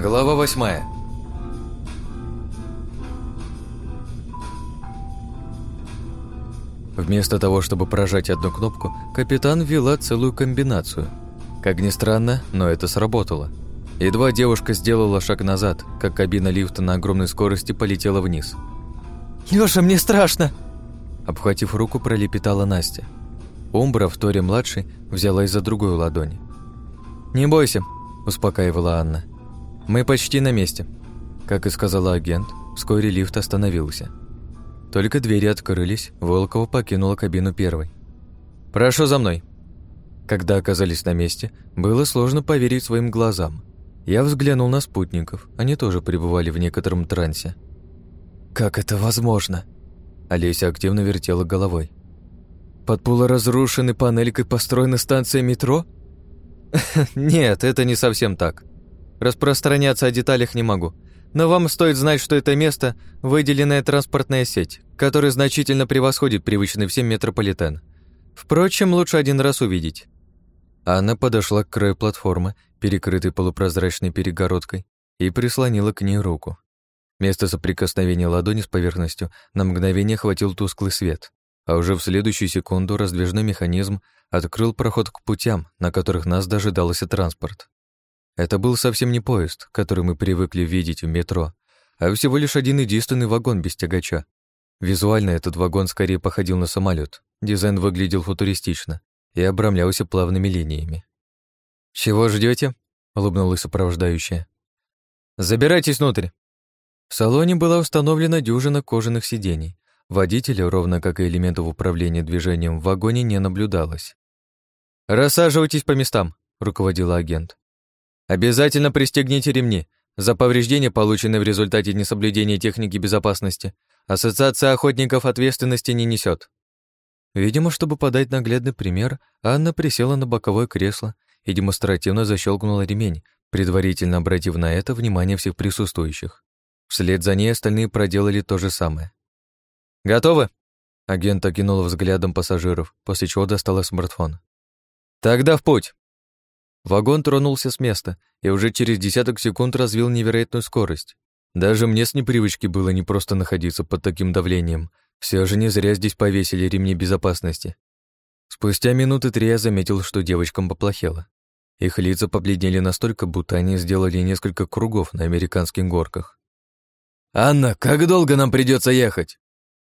Глава восьмая. Вместо того, чтобы прожать одну кнопку, капитан ввела целую комбинацию. Как ни странно, но это сработало. Едва девушка сделала шаг назад, как кабина лифта на огромной скорости полетела вниз. «Лёша, мне страшно!» Обхватив руку, пролепетала Настя. Умбра, в торе младшей, взяла из за другую ладонь. «Не бойся», – успокаивала Анна. «Мы почти на месте». Как и сказала агент, вскоре лифт остановился. Только двери открылись, Волкова покинула кабину первой. «Прошу за мной». Когда оказались на месте, было сложно поверить своим глазам. Я взглянул на спутников, они тоже пребывали в некотором трансе. «Как это возможно?» Олеся активно вертела головой. «Под полуразрушенной панелькой построена станция метро?» «Нет, это не совсем так. Распространяться о деталях не могу. Но вам стоит знать, что это место – выделенная транспортная сеть, которая значительно превосходит привычный всем метрополитен. Впрочем, лучше один раз увидеть». Анна подошла к краю платформы, перекрытой полупрозрачной перегородкой, и прислонила к ней руку. Место соприкосновения ладони с поверхностью на мгновение хватил тусклый свет, а уже в следующую секунду раздвижной механизм открыл проход к путям, на которых нас дожидался транспорт. Это был совсем не поезд, который мы привыкли видеть в метро, а всего лишь один единственный вагон без тягача. Визуально этот вагон скорее походил на самолет. Дизайн выглядел футуристично и обрамлялся плавными линиями. «Чего ждете? улыбнулась сопровождающая. «Забирайтесь внутрь». В салоне была установлена дюжина кожаных сидений. Водителя, ровно как и элементов управления движением в вагоне, не наблюдалось. «Рассаживайтесь по местам», — руководила агент. «Обязательно пристегните ремни. За повреждения, полученные в результате несоблюдения техники безопасности, Ассоциация охотников ответственности не несет. Видимо, чтобы подать наглядный пример, Анна присела на боковое кресло и демонстративно защелкнула ремень, предварительно обратив на это внимание всех присутствующих. Вслед за ней остальные проделали то же самое. «Готовы?» Агент окинул взглядом пассажиров, после чего достала смартфон. «Тогда в путь!» Вагон тронулся с места и уже через десяток секунд развил невероятную скорость. Даже мне с непривычки было не просто находиться под таким давлением. Все же не зря здесь повесили ремни безопасности. Спустя минуты три я заметил, что девочкам поплохело. Их лица побледнели настолько, будто они сделали несколько кругов на американских горках. «Анна, как долго нам придется ехать?»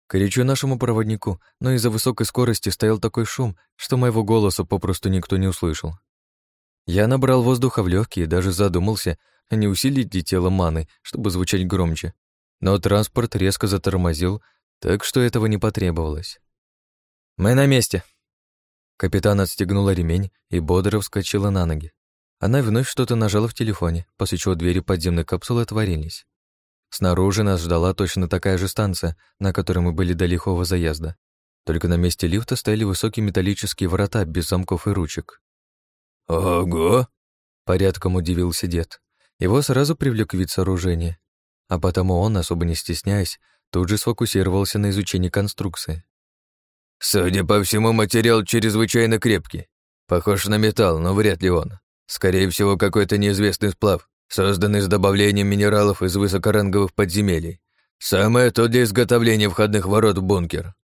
Кричу нашему проводнику, но из-за высокой скорости стоял такой шум, что моего голоса попросту никто не услышал. Я набрал воздуха в легкие и даже задумался, не усилить ли тело маны, чтобы звучать громче. Но транспорт резко затормозил, так что этого не потребовалось. «Мы на месте!» Капитан отстегнула ремень и бодро вскочила на ноги. Она вновь что-то нажала в телефоне, после чего двери подземной капсулы отворились. Снаружи нас ждала точно такая же станция, на которой мы были до лихого заезда. Только на месте лифта стояли высокие металлические врата без замков и ручек. «Ого!» — порядком удивился дед. Его сразу привлек вид сооружения, а потому он, особо не стесняясь, тут же сфокусировался на изучении конструкции. «Судя по всему, материал чрезвычайно крепкий. Похож на металл, но вряд ли он. Скорее всего, какой-то неизвестный сплав, созданный с добавлением минералов из высокоранговых подземелий. Самое то для изготовления входных ворот в бункер.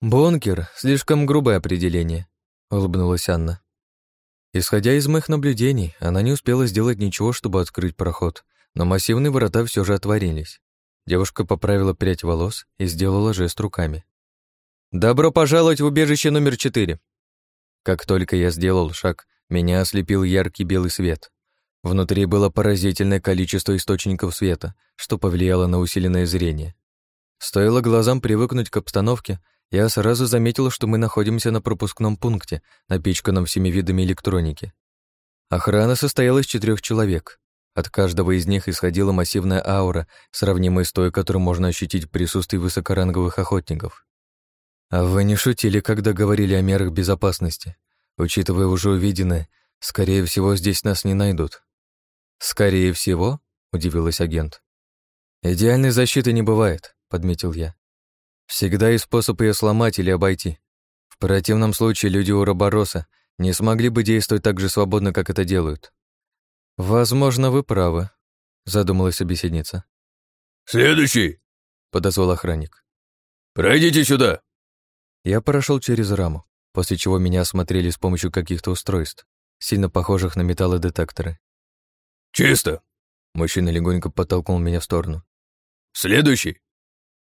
«Бункер — слишком грубое определение», — улыбнулась Анна. Исходя из моих наблюдений, она не успела сделать ничего, чтобы открыть проход, но массивные ворота все же отворились. Девушка поправила прядь волос и сделала жест руками. «Добро пожаловать в убежище номер четыре!» Как только я сделал шаг, меня ослепил яркий белый свет. Внутри было поразительное количество источников света, что повлияло на усиленное зрение. Стоило глазам привыкнуть к обстановке, я сразу заметил, что мы находимся на пропускном пункте, напичканном всеми видами электроники. Охрана состояла из четырех человек. От каждого из них исходила массивная аура, сравнимая с той, которую можно ощутить в присутствии высокоранговых охотников. А вы не шутили, когда говорили о мерах безопасности. Учитывая уже увиденное, скорее всего, здесь нас не найдут. «Скорее всего?» — удивилась агент. «Идеальной защиты не бывает», — подметил я. «Всегда есть способ ее сломать или обойти. В противном случае люди Уробороса не смогли бы действовать так же свободно, как это делают». «Возможно, вы правы», задумалась собеседница. «Следующий!» — подозвал охранник. «Пройдите сюда!» Я прошел через раму, после чего меня осмотрели с помощью каких-то устройств, сильно похожих на металлодетекторы. «Чисто!» — мужчина легонько подтолкнул меня в сторону. «Следующий!»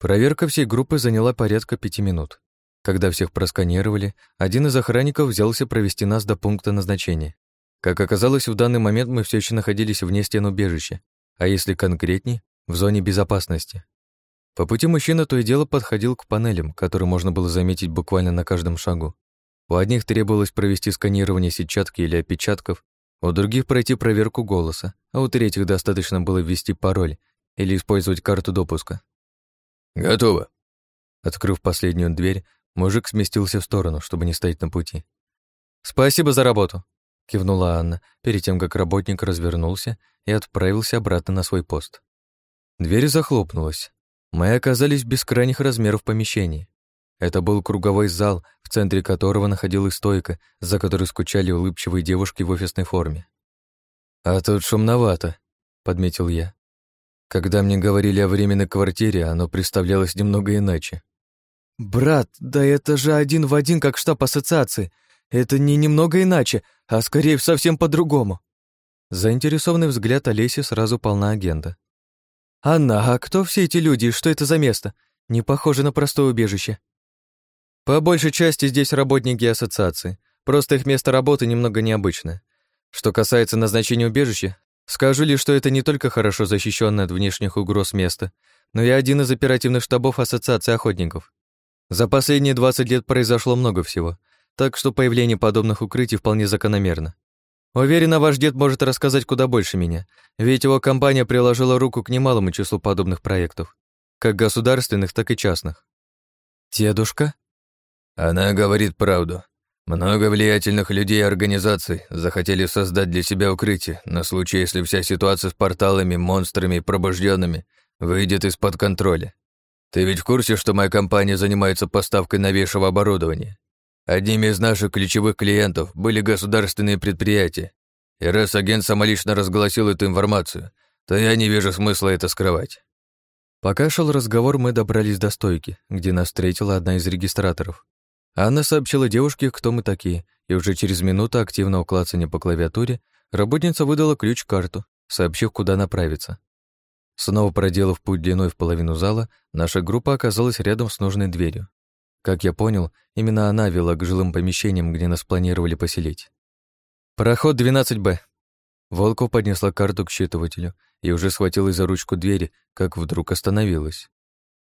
Проверка всей группы заняла порядка пяти минут. Когда всех просканировали, один из охранников взялся провести нас до пункта назначения. Как оказалось, в данный момент мы все еще находились вне стен убежища, а если конкретней, в зоне безопасности. По пути мужчина то и дело подходил к панелям, которые можно было заметить буквально на каждом шагу. У одних требовалось провести сканирование сетчатки или опечатков, у других пройти проверку голоса, а у третьих достаточно было ввести пароль или использовать карту допуска. «Готово». Открыв последнюю дверь, мужик сместился в сторону, чтобы не стоять на пути. «Спасибо за работу», — кивнула Анна, перед тем, как работник развернулся и отправился обратно на свой пост. Дверь захлопнулась. Мы оказались в бескрайних размеров помещений. Это был круговой зал, в центре которого находилась стойка, за которой скучали улыбчивые девушки в офисной форме. «А тут шумновато», — подметил я. Когда мне говорили о временной квартире, оно представлялось немного иначе. «Брат, да это же один в один, как штаб ассоциации. Это не немного иначе, а скорее совсем по-другому. Заинтересованный взгляд Олеси сразу пал на агента. «Анна, а кто все эти люди и что это за место? Не похоже на простое убежище». По большей части здесь работники ассоциации, просто их место работы немного необычное. Что касается назначения убежища, скажу лишь, что это не только хорошо защищенное от внешних угроз место, но и один из оперативных штабов Ассоциации охотников. За последние 20 лет произошло много всего — так что появление подобных укрытий вполне закономерно. Уверена, ваш дед может рассказать куда больше меня, ведь его компания приложила руку к немалому числу подобных проектов, как государственных, так и частных. Дедушка? Она говорит правду. Много влиятельных людей и организаций захотели создать для себя укрытие на случай, если вся ситуация с порталами, монстрами и пробужденными выйдет из-под контроля. Ты ведь в курсе, что моя компания занимается поставкой новейшего оборудования? Одними из наших ключевых клиентов были государственные предприятия, и раз агент самолично разгласил эту информацию, то я не вижу смысла это скрывать. Пока шел разговор, мы добрались до стойки, где нас встретила одна из регистраторов. Анна сообщила девушке, кто мы такие, и уже через минуту активного клацания по клавиатуре работница выдала ключ-карту, сообщив, куда направиться. Снова проделав путь длиной в половину зала, наша группа оказалась рядом с нужной дверью. Как я понял, именно она вела к жилым помещениям, где нас планировали поселить. «Проход 12Б». Волков поднесла карту к считывателю и уже схватилась за ручку двери, как вдруг остановилась.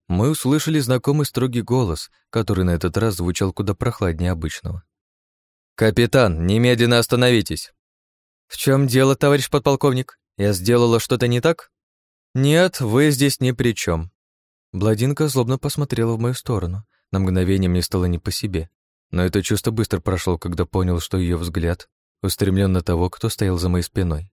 Мы услышали знакомый строгий голос, который на этот раз звучал куда прохладнее обычного. «Капитан, немедленно остановитесь!» «В чем дело, товарищ подполковник? Я сделала что-то не так?» «Нет, вы здесь ни при чем. Бладинка злобно посмотрела в мою сторону, на мгновение мне стало не по себе, но это чувство быстро прошло, когда понял, что ее взгляд устремлен на того, кто стоял за моей спиной.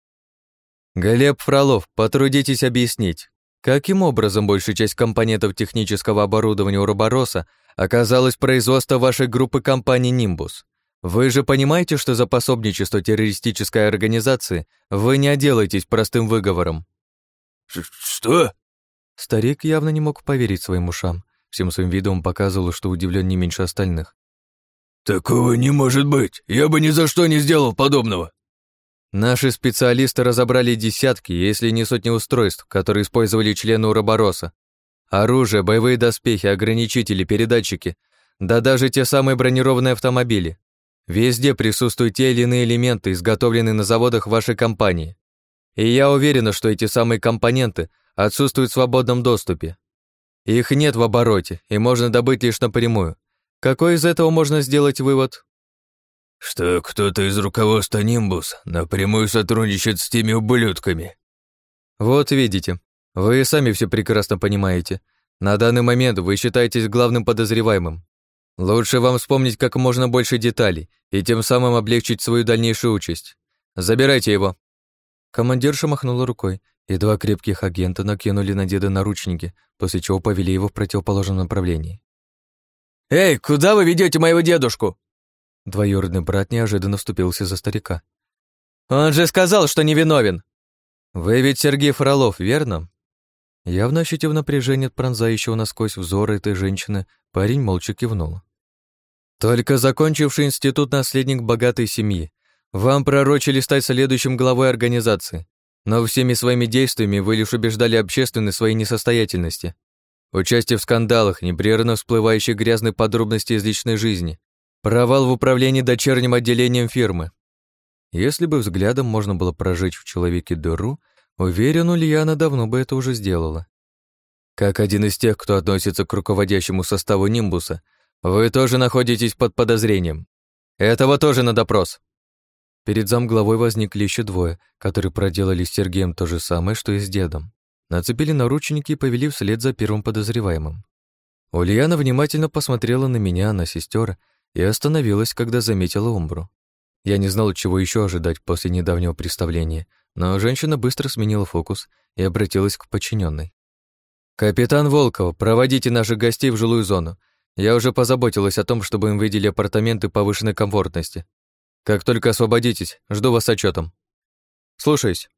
«Глеб Фролов, потрудитесь объяснить, каким образом большая часть компонентов технического оборудования Уробороса оказалась в производстве вашей группы компаний «Нимбус»? Вы же понимаете, что за пособничество террористической организации вы не отделаетесь простым выговором?» «Что?» Старик явно не мог поверить своим ушам, Всем своим видом показывал, что удивлен не меньше остальных. «Такого не может быть! Я бы ни за что не сделал подобного!» Наши специалисты разобрали десятки, если не сотни устройств, которые использовали члены Уробороса. Оружие, боевые доспехи, ограничители, передатчики, да даже те самые бронированные автомобили. Везде присутствуют те или иные элементы, изготовленные на заводах вашей компании. И я уверена, что эти самые компоненты отсутствуют в свободном доступе. Их нет в обороте, и можно добыть лишь напрямую. Какой из этого можно сделать вывод? Что кто-то из руководства Нимбус напрямую сотрудничает с теми ублюдками. Вот видите, вы сами все прекрасно понимаете. На данный момент вы считаетесь главным подозреваемым. Лучше вам вспомнить как можно больше деталей и тем самым облегчить свою дальнейшую участь. Забирайте его. Командирша махнула рукой, и два крепких агента накинули на деда наручники, после чего повели его в противоположном направлении. «Эй, куда вы ведете моего дедушку?» Двоюродный брат неожиданно вступился за старика. «Он же сказал, что невиновен!» «Вы ведь Сергей Фролов, верно?» Явно ощутив напряжение от пронзающего насквозь взора этой женщины, парень молча кивнул. «Только закончивший институт наследник богатой семьи. Вам пророчили стать следующим главой организации, но всеми своими действиями вы лишь убеждали общественность своей несостоятельности. Участие в скандалах, непрерывно всплывающие грязные подробности из личной жизни, провал в управлении дочерним отделением фирмы. Если бы взглядом можно было прожечь в человеке дыру, уверен, Ульяна давно бы это уже сделала. Как один из тех, кто относится к руководящему составу Нимбуса, вы тоже находитесь под подозрением. Этого тоже на допрос. Перед замглавой возникли еще двое, которые проделали с Сергеем то же самое, что и с дедом. Нацепили наручники и повели вслед за первым подозреваемым. Ульяна внимательно посмотрела на меня, на сестер и остановилась, когда заметила Умбру. Я не знал, чего еще ожидать после недавнего представления, но женщина быстро сменила фокус и обратилась к подчиненной. «Капитан Волков, проводите наших гостей в жилую зону. Я уже позаботилась о том, чтобы им выделили апартаменты повышенной комфортности. Как только освободитесь, жду вас с отчетом. Слушаюсь.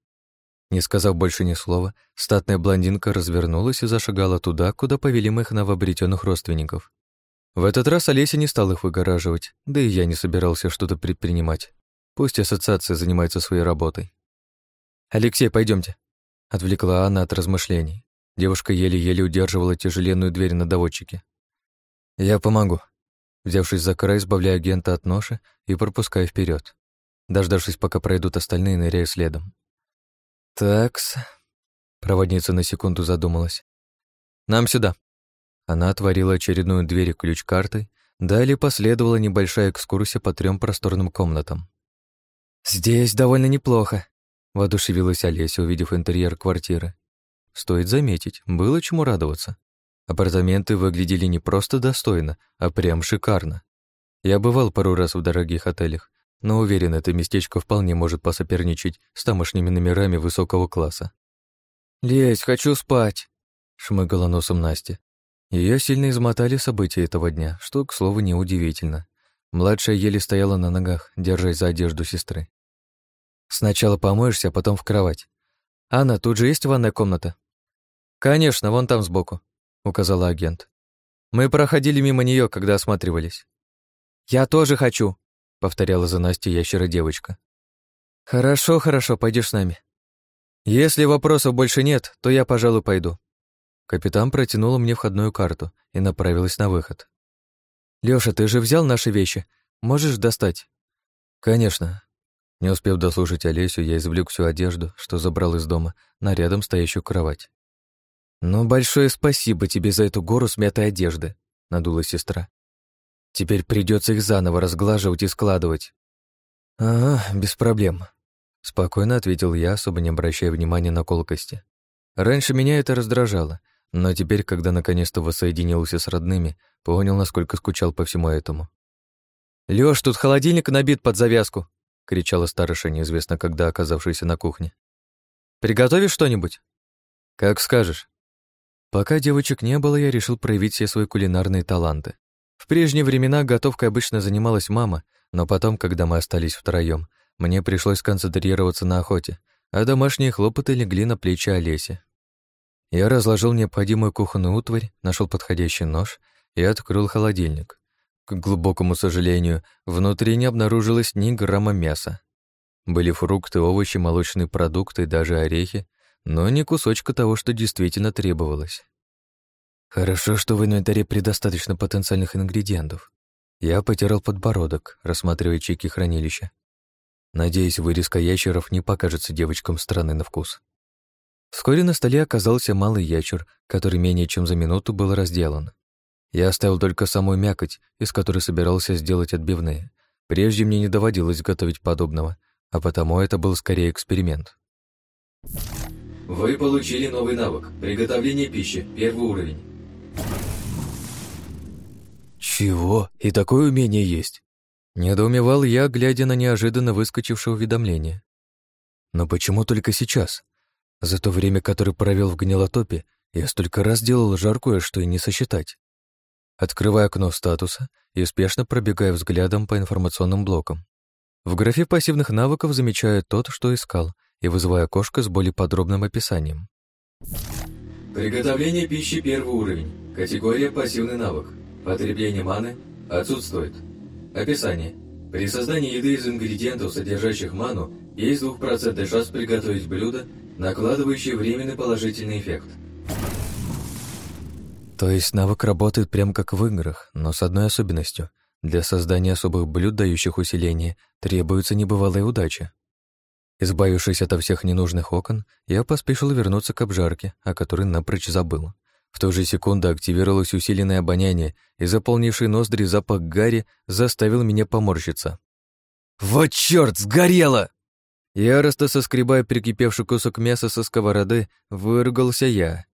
Не сказав больше ни слова, статная блондинка развернулась и зашагала туда, куда повели моих новообретенных родственников. В этот раз Олеся не стал их выгораживать, да и я не собирался что-то предпринимать. Пусть ассоциация занимается своей работой. «Алексей, пойдемте, отвлекла она от размышлений. Девушка еле-еле удерживала тяжеленную дверь на доводчике. «Я помогу», взявшись за край, избавляя агента от ноши и пропуская вперед. Дождавшись, пока пройдут остальные, ныряю следом. «Такс...» Проводница на секунду задумалась. «Нам сюда». Она отворила очередную дверь ключ-картой, далее последовала небольшая экскурсия по трем просторным комнатам. «Здесь довольно неплохо», — воодушевилась Олеся, увидев интерьер квартиры. Стоит заметить, было чему радоваться. Апартаменты выглядели не просто достойно, а прям шикарно. Я бывал пару раз в дорогих отелях, но уверен, это местечко вполне может посоперничать с тамошними номерами высокого класса. «Лезь, хочу спать!» — шмыгала носом Настя. Ее сильно измотали события этого дня, что, к слову, неудивительно. Младшая еле стояла на ногах, держась за одежду сестры. «Сначала помоешься, а потом в кровать. Анна, тут же есть ванная комната?» «Конечно, вон там сбоку», — указала агент. «Мы проходили мимо нее, когда осматривались». «Я тоже хочу», — повторяла за Настей ящера девочка. «Хорошо, хорошо, пойдешь с нами». «Если вопросов больше нет, то я, пожалуй, пойду». Капитан протянула мне входную карту и направилась на выход. «Лёша, ты же взял наши вещи? Можешь достать?» «Конечно». Не успев дослушать Олесю, я извлек всю одежду, что забрал из дома, на рядом стоящую кровать. «Ну, большое спасибо тебе за эту гору смятой одежды», — надула сестра. «Теперь придется их заново разглаживать и складывать». «Ага, без проблем», — спокойно ответил я, особо не обращая внимания на колкости. Раньше меня это раздражало, но теперь, когда наконец-то воссоединился с родными, понял, насколько скучал по всему этому. «Лёш, тут холодильник набит под завязку!» — кричала старыша, неизвестно когда оказавшаяся на кухне. «Приготовишь что-нибудь?» «Как скажешь», Пока девочек не было, я решил проявить все свои кулинарные таланты. В прежние времена готовкой обычно занималась мама, но потом, когда мы остались втроем, мне пришлось сконцентрироваться на охоте, а домашние хлопоты легли на плечи Олеси. Я разложил необходимую кухонную утварь, нашел подходящий нож и открыл холодильник. К глубокому сожалению, внутри не обнаружилось ни грамма мяса. Были фрукты, овощи, молочные продукты, даже орехи, но не кусочка того, что действительно требовалось. Хорошо, что в инвентаре предостаточно потенциальных ингредиентов. Я потирал подбородок, рассматривая чеки хранилища. Надеюсь, вырезка ящеров не покажется девочкам странной на вкус. Вскоре на столе оказался малый ящер, который менее чем за минуту был разделан. Я оставил только самую мякоть, из которой собирался сделать отбивные. Прежде мне не доводилось готовить подобного, а потому это был скорее эксперимент. Вы получили новый навык – приготовление пищи, первый уровень. Чего? И такое умение есть? Недоумевал я, глядя на неожиданно выскочившее уведомление. Но почему только сейчас? За то время, которое провел в гнилотопе, я столько раз делал жаркое, что и не сосчитать. Открываю окно статуса и успешно пробегаю взглядом по информационным блокам. В графе пассивных навыков замечаю тот, что искал, и вызываю окошко с более подробным описанием. Приготовление пищи первый уровень. Категория пассивный навык. Потребление маны отсутствует. Описание. При создании еды из ингредиентов, содержащих ману, есть 2% шанс приготовить блюдо, накладывающее временный положительный эффект. То есть навык работает прям как в играх, но с одной особенностью. Для создания особых блюд, дающих усиление, требуется небывалая удача. Избавившись от всех ненужных окон, я поспешил вернуться к обжарке, о которой напрочь забыл. В ту же секунду активировалось усиленное обоняние, и заполнивший ноздри запах гари заставил меня поморщиться. «Вот чёрт, сгорело!» Яростно соскребая прикипевший кусок мяса со сковороды, выругался я.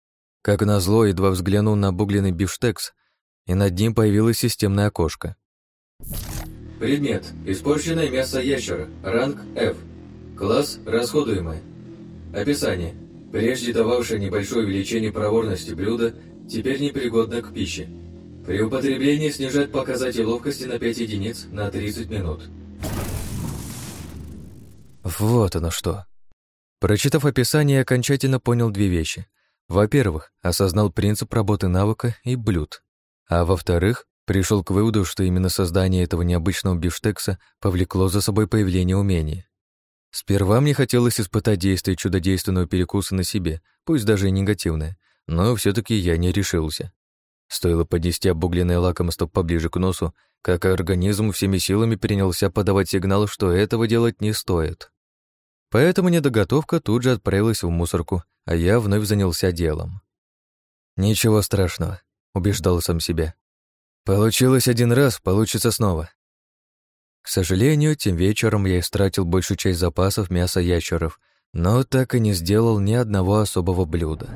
Как назло, едва взглянул на обугленный бифштекс, и над ним появилось системное окошко. Предмет. Испорченное мясо ящера. Ранг F. Класс «Расходуемое». Описание. Прежде дававшее небольшое увеличение проворности блюда, теперь непригодно к пище. При употреблении снижает показатель ловкости на 5 единиц на 30 минут. Вот оно что. Прочитав описание, я окончательно понял две вещи. Во-первых, осознал принцип работы навыка и блюд. А во-вторых, пришел к выводу, что именно создание этого необычного бифштекса повлекло за собой появление умения. Сперва мне хотелось испытать действие чудодейственного перекуса на себе, пусть даже и негативное, но все таки я не решился. Стоило поднести обугленное лакомство поближе к носу, как организм всеми силами принялся подавать сигнал, что этого делать не стоит. Поэтому недоготовка тут же отправилась в мусорку, а я вновь занялся делом. «Ничего страшного», — убеждал сам себя. «Получилось один раз, получится снова. К сожалению, тем вечером я истратил большую часть запасов мяса ящеров, но так и не сделал ни одного особого блюда.